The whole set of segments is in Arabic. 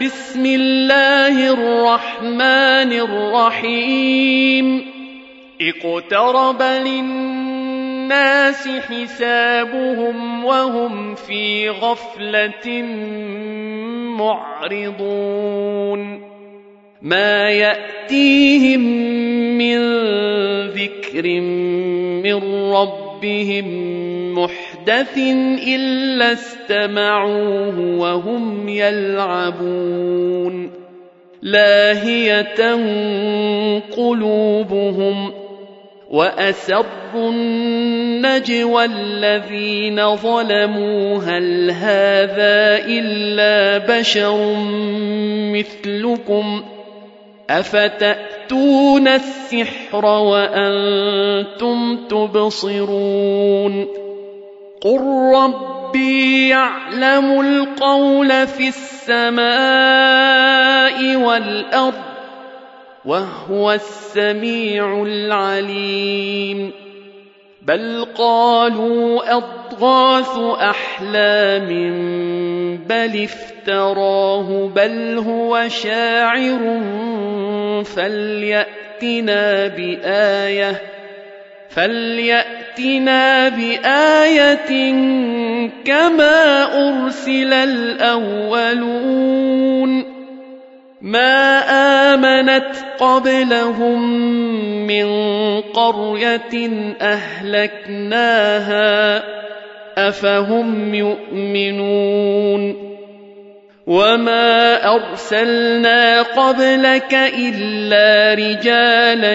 بسم الله الرحمن الرحيم. اقترب للناس حسابهم وهم في غفلة معرضون. ما يأتيهم من ذكر من ربهم محدث إلا استمعوه وهم يلعبون. لاهية قلوبهم وأسروا النجوى الذين ظلموا. هل هذا إلا بشر مثلكم؟ أفتأتون السحر وأنتم تبصرون؟ قل ربي يعلم القول في السماء والأرض وهو السميع العليم بل قالوا أضغاث أحلام بل افتراه بل هو شاعر فليأتنا بآية فليأتنا بآية كما أرسل الأولون. ما آمنت قبلهم من قرية أهلكناها أفهم يؤمنون. وما أرسلنا قبلك إلا رجالا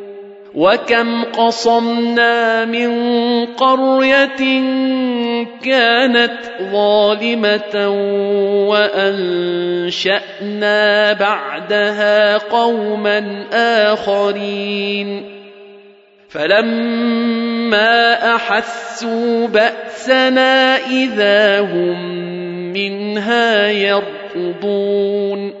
وكم قصمنا من قرية كانت ظالمة وأنشأنا بعدها قوما آخرين فلما أحسوا بأسنا إذا هم منها يركضون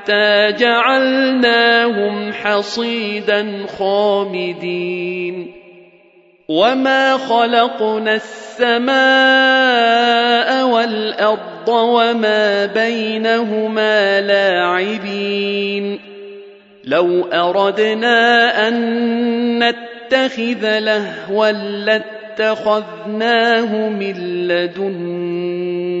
حتى جعلناهم حصيدا خامدين. وما خلقنا السماء والارض وما بينهما لاعبين. لو اردنا ان نتخذ لهوا لاتخذناه من لدنا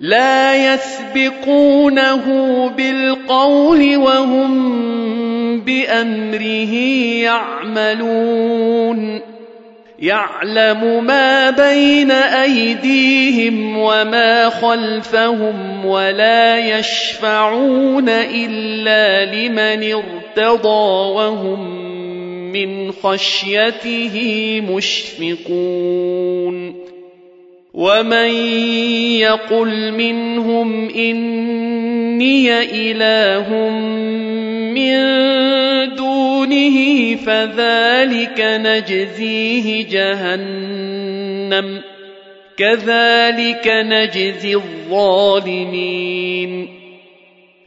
لا يسبقونه بالقول وهم بأمره يعملون. يعلم ما بين أيديهم وما خلفهم ولا يشفعون إلا لمن ارتضى وهم من خشيته مشفقون. ومن يقل منهم اني اله من دونه فذلك نجزيه جهنم كذلك نجزي الظالمين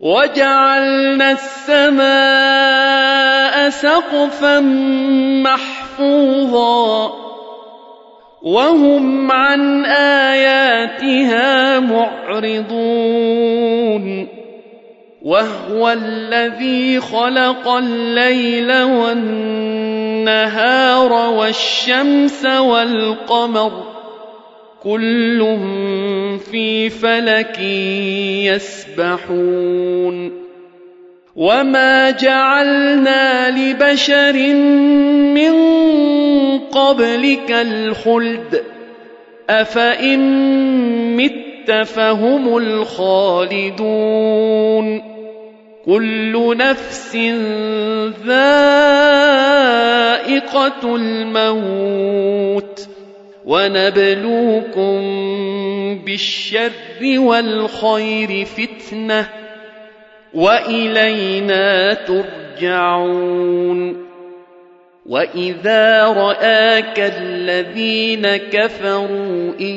وجعلنا السماء سقفا محفوظا وهم عن آياتها معرضون وهو الذي خلق الليل والنهار والشمس والقمر كل في فلك يسبحون وما جعلنا لبشر من قبلك الخلد أفإن مت فهم الخالدون كل نفس ذائقة الموت ونبلوكم بالشر والخير فتنة وإلينا ترجعون وإذا رآك الذين كفروا إن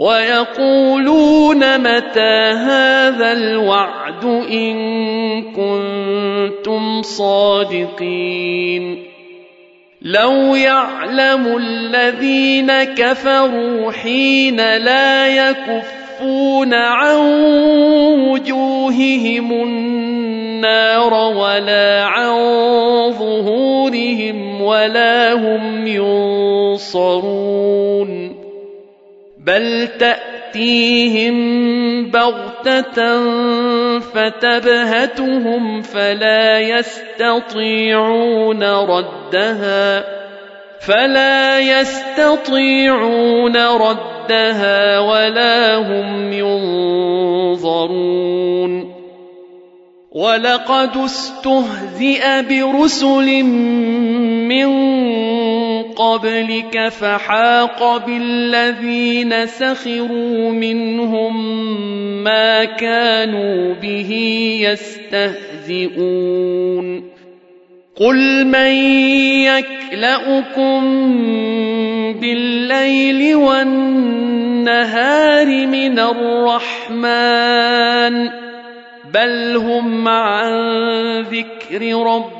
ويقولون متى هذا الوعد إن كنتم صادقين لو يعلم الذين كفروا حين لا يكفون عن وجوههم النار ولا عن ظهورهم ولا هم ينصرون بل تأتيهم بغتة فتبهتهم فلا يستطيعون ردها فلا يستطيعون ردها ولا هم ينظرون ولقد استهزئ برسل من قبلك فحاق بالذين سخروا منهم ما كانوا به يستهزئون. قل من يكلؤكم بالليل والنهار من الرحمن بل هم عن ذكر ربهم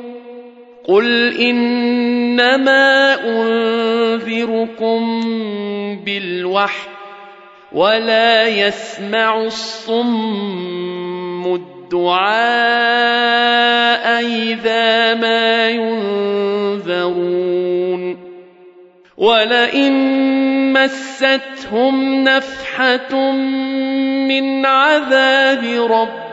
قل انما انذركم بالوحي ولا يسمع الصم الدعاء اذا ما ينذرون ولئن مستهم نفحه من عذاب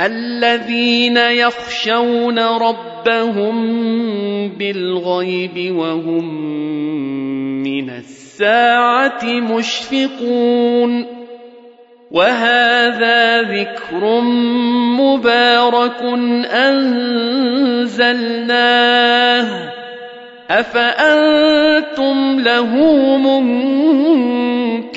الذين يخشون ربهم بالغيب وهم من الساعة مشفقون وهذا ذكر مبارك أنزلناه أفأنتم له منكرون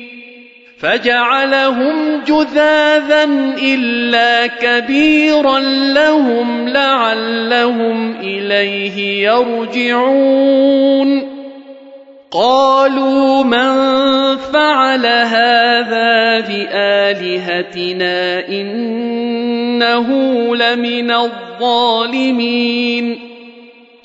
فجعلهم جذاذا إلا كبيرا لهم لعلهم إليه يرجعون. قالوا من فعل هذا بآلهتنا إنه لمن الظالمين.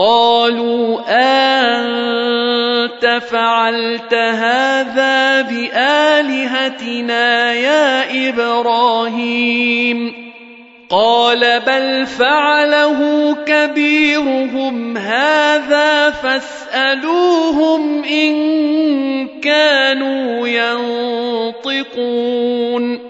قالوا أنت فعلت هذا بآلهتنا يا إبراهيم؟ قال بل فعله كبيرهم هذا فاسألوهم إن كانوا ينطقون.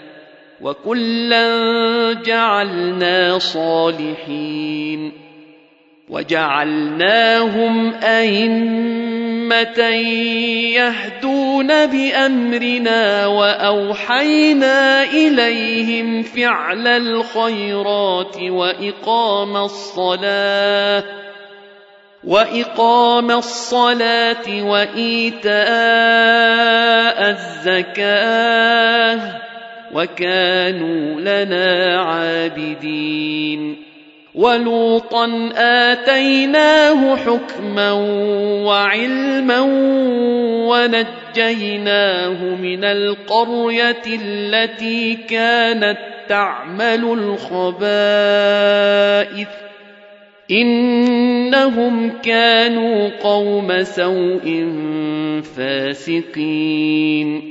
وكلا جعلنا صالحين وجعلناهم أئمة يهدون بأمرنا وأوحينا إليهم فعل الخيرات وإقام الصلاة وإقام الصلاة وإيتاء الزكاة وكانوا لنا عابدين. ولوطا آتيناه حكما وعلما ونجيناه من القرية التي كانت تعمل الخبائث. إنهم كانوا قوم سوء فاسقين.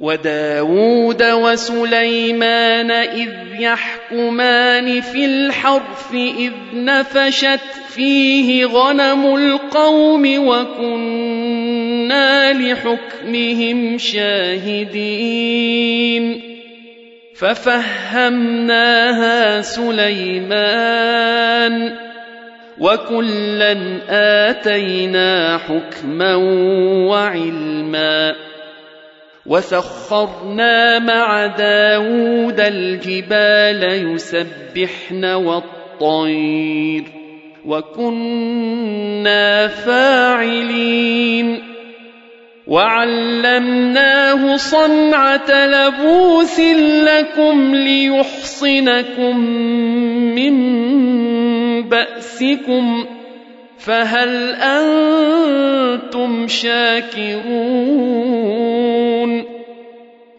وداود وسليمان إذ يحكمان في الحرف إذ نفشت فيه غنم القوم وكنا لحكمهم شاهدين. ففهمناها سليمان وكلا آتينا حكما وعلما. وسخرنا مع داود الجبال يسبحن والطير وكنا فاعلين وعلمناه صنعه لبوس لكم ليحصنكم من باسكم فهل أنتم شاكرون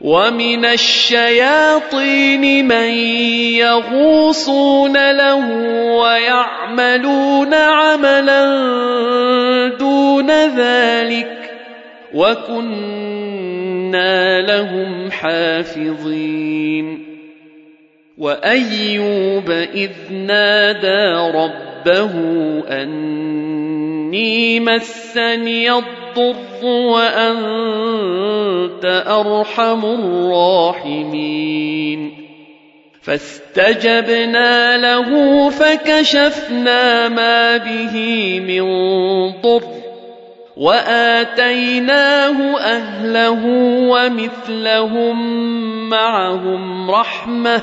ومن الشياطين من يغوصون له ويعملون عملا دون ذلك وكنا لهم حافظين وايوب اذ نادى ربه إني مسني الضر وأنت أرحم الراحمين. فاستجبنا له فكشفنا ما به من ضر وآتيناه أهله ومثلهم معهم رحمة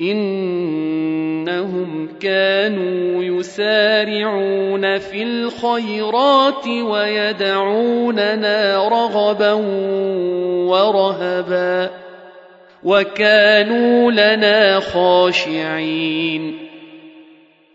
إنهم كانوا يسارعون في الخيرات ويدعوننا رغبا ورهبا وكانوا لنا خاشعين.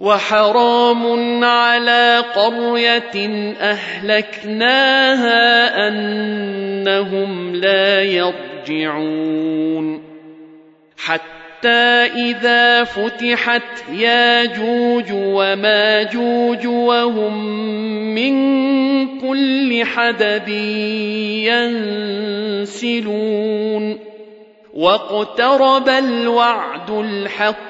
وحرام على قرية أهلكناها أنهم لا يرجعون. حتى حتى إذا فتحت ياجوج وماجوج وهم من كل حدب ينسلون. واقترب الوعد الحق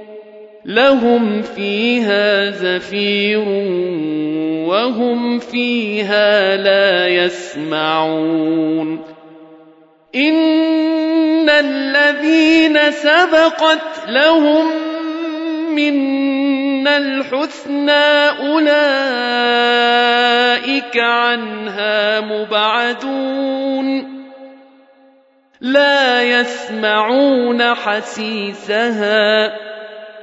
لهم فيها زفير وهم فيها لا يسمعون. إن الذين سبقت لهم منا الحسنى أولئك عنها مبعدون. لا يسمعون حسيسها.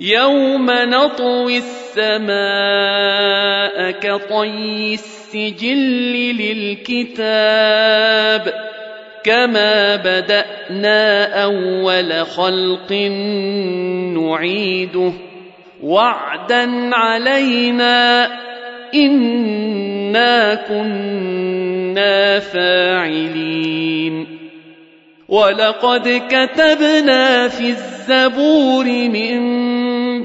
يوم نطوي السماء كطي السجل للكتاب كما بدانا اول خلق نعيده وعدا علينا انا كنا فاعلين ولقد كتبنا في الزبور من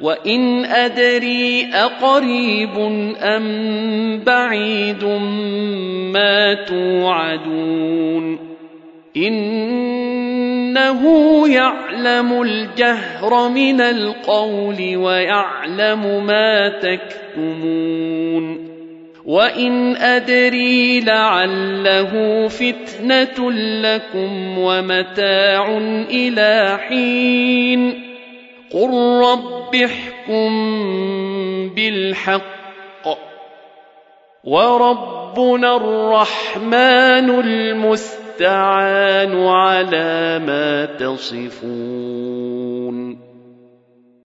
وان ادري اقريب ام بعيد ما توعدون انه يعلم الجهر من القول ويعلم ما تكتمون وان ادري لعله فتنه لكم ومتاع إلى حين قل رب احكم بالحق وربنا الرحمن المستعان على ما تصفون